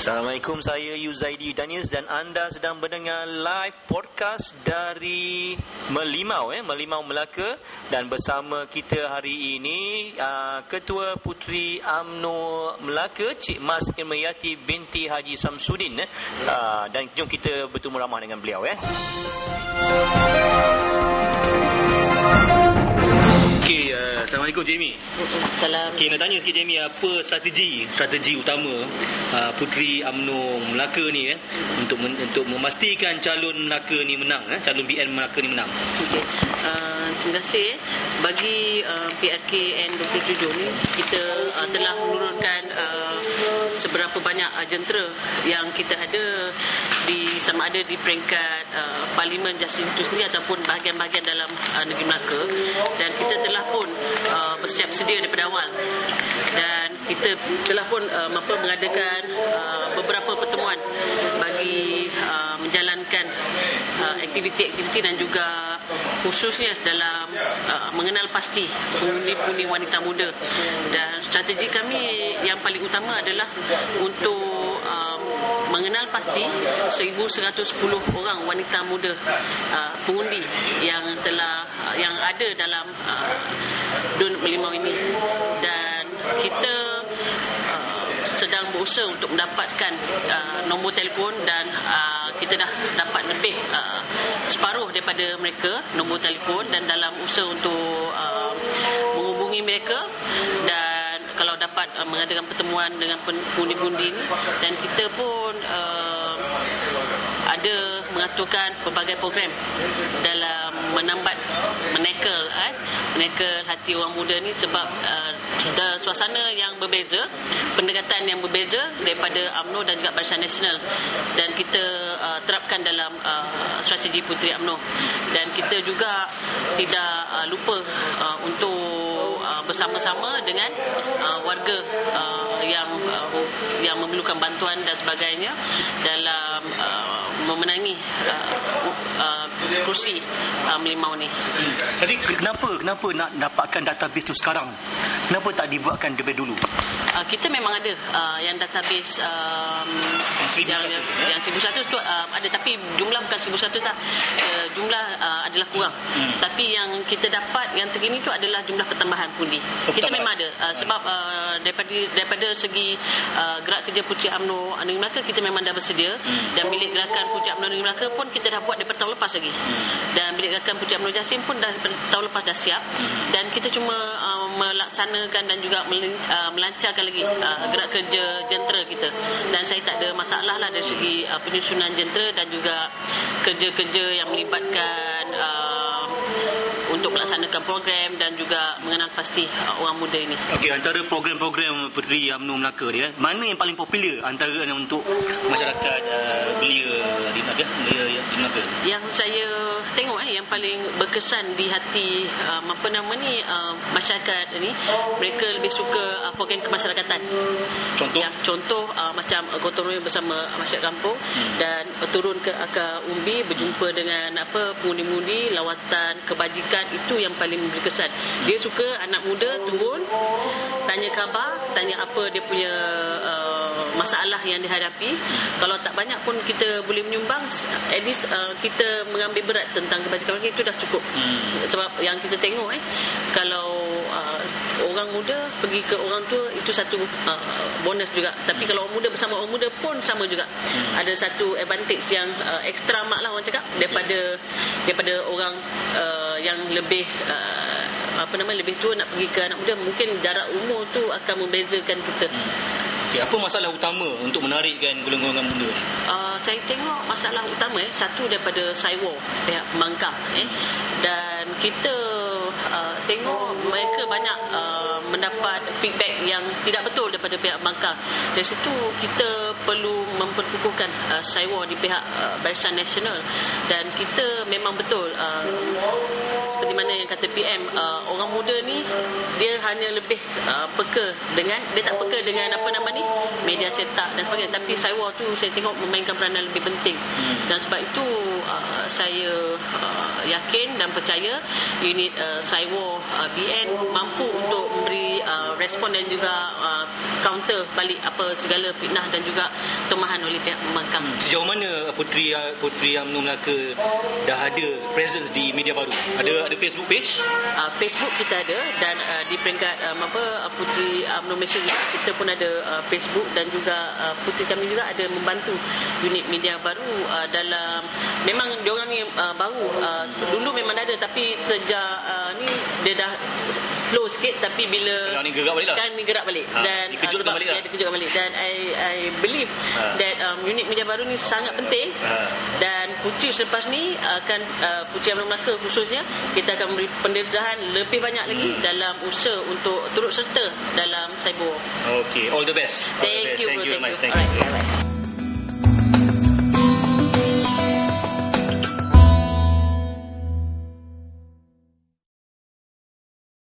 Assalamualaikum, saya Yuzaidi Daniels dan anda sedang mendengar live podcast dari Melimau eh, Melimau Melaka dan bersama kita hari ini uh, Ketua Puteri AMNO Melaka Cik Mas Irmayati binti Haji Samsudin eh. uh, dan jom kita bertemu ramah dengan beliau eh. Assalamualaikum Mi. Salam. Okey, nak tanya sikit Jamie apa strategi strategi utama uh, Puteri AMNO Melaka ni eh untuk men, untuk memastikan calon Melaka ni menang eh calon BN Melaka ni menang. Okey. Uh, terima kasih. Bagi uh, PRK N27 ni kita uh, telah menurunkan uh, seberapa banyak uh, jentera yang kita ada di sama ada di peringkat uh, Parlimen Justin itu sendiri ataupun bahagian-bahagian dalam uh, negeri Melaka dan kita telah pun uh, bersiap sedia daripada awal dan kita telah pun uh, mampu mengadakan uh, beberapa pertemuan bagi uh, menjalankan uh, aktiviti-aktiviti dan juga khususnya dalam uh, mengenal pasti pengundi-pengundi wanita muda. Dan strategi kami yang paling utama adalah untuk uh, mengenal pasti 1110 orang wanita muda uh, pengundi yang telah uh, yang ada dalam uh, DUN Melimau ini. Dan kita uh, sedang berusaha untuk mendapatkan uh, nombor telefon dan uh, kita dah dapat lebih uh, separuh daripada mereka nombor telefon dan dalam usaha untuk uh, menghubungi mereka dan kalau dapat uh, mengadakan pertemuan dengan pundi-pundi dan kita pun uh, ada mengaturkan pelbagai program dalam menambat menekel eh, menekel hati orang muda ni sebab uh, suasana yang berbeza pendekatan yang berbeza daripada UMNO dan juga Barisan Nasional. Dan kita uh, terapkan dalam uh, strategi Puteri UMNO dan kita juga tidak uh, lupa uh, untuk uh, bersama-sama dengan uh, warga uh, yang uh, yang memerlukan bantuan dan sebagainya dalam uh, memenangi uh, uh, kursi uh, Melimau ni. Hmm. Tapi kenapa kenapa nak dapatkan database tu sekarang? Kenapa tak dibuatkan daripada dulu? Uh, kita memang ada uh, yang database um, yang, yang, yang 1100 tu uh, ada tapi jumlah bukan 1100 tak uh, jumlah uh, adalah kurang hmm. tapi yang kita dapat yang terkini tu adalah jumlah pertambahan pundi oh, kita memang ada uh, sebab uh, daripada daripada segi uh, gerak kerja Puteri Negeri Melaka kita memang dah bersedia hmm. dan bilik gerakan Puteri UMNO Negeri Melaka pun kita dah buat daripada tahun lepas lagi hmm. dan bilik gerakan Puteri UMNO Jasim pun dah tahun lepas dah siap hmm. dan kita cuma uh, melaksanakan dan juga uh, melancarkan lagi uh, gerak kerja jentera kita dan saya tak ada masalah lah dari segi uh, penyusunan jentera dan juga kerja-kerja yang melibatkan uh, untuk melaksanakan program dan juga mengenal pasti uh, orang muda ini. Okey, antara program-program Puteri UMNO Melaka ni, eh, mana yang paling popular antara untuk masyarakat uh, belia di Melaka? Belia di Melaka. Yang saya tengok eh, yang paling berkesan di hati um, apa nama ni uh, masyarakat ini, mereka lebih suka uh, program kemasyarakatan. Contoh? Yang contoh uh, macam gotong royong bersama masyarakat kampung hmm. dan turun ke akar umbi berjumpa dengan apa pengundi-pengundi lawatan kebajikan itu yang paling berkesan. Dia suka anak muda turun tanya khabar tanya apa dia punya uh, masalah yang dihadapi. Kalau tak banyak pun kita boleh menyumbang at least uh, kita mengambil berat tentang kebajikan mereka itu dah cukup. Hmm. sebab yang kita tengok eh kalau orang muda pergi ke orang tua itu satu uh, bonus juga tapi kalau orang muda bersama orang muda pun sama juga hmm. ada satu advantage yang uh, extra mak lah orang cakap daripada daripada orang uh, yang lebih uh, apa nama lebih tua nak pergi ke anak muda mungkin jarak umur tu akan membezakan kita. Hmm. Okay, apa masalah utama untuk menarikkan golongan muda ni? Uh, saya tengok masalah utama eh, satu daripada Saiwo pihak pembangkang eh dan kita tengok mereka banyak uh, mendapat feedback yang tidak betul daripada pihak pembangkang. Dari situ kita perlu memperkukuhkan uh, Saiwo di pihak uh, Barisan Nasional dan kita memang betul uh, seperti mana yang kata PM uh, orang muda ni dia hanya lebih uh, peka dengan dia tak peka dengan apa nama ni media cetak dan sebagainya tapi Saiwa tu saya tengok memainkan peranan lebih penting hmm. dan sebab itu uh, saya uh, yakin dan percaya unit uh, Saiwa uh, BN mampu untuk memberi uh, respon dan juga uh, counter balik apa segala fitnah dan juga temahan oleh pihak pembangkang. Hmm. Sejauh mana Putri Putri UMNO Melaka dah ada presence di media baru? Ada ada Facebook page? Uh, Facebook kita ada dan uh, di peringkat um, apa uh, Putri UMNO Malaysia juga kita pun ada uh, Facebook dan juga uh, Putri kami juga ada membantu unit media baru uh, dalam memang diorang ni uh, baru uh, dulu memang ada tapi sejak uh, ni dia dah slow sikit tapi bila sekarang ni gerak balik lah sekarang ni gerak balik ha, dan dikejutkan uh, balik lah dikejutkan balik dan I, I believe ha. that um, unit media baru ni sangat penting ha. dan Putri selepas ni akan uh, Putri Abang Melaka khususnya kita akan beri pendedahan lebih banyak lagi hmm. dalam usaha untuk turut serta dalam cyber Okay, all the best. Thank all you, Thank bro. you very much. Thank you. Thank you. Alright.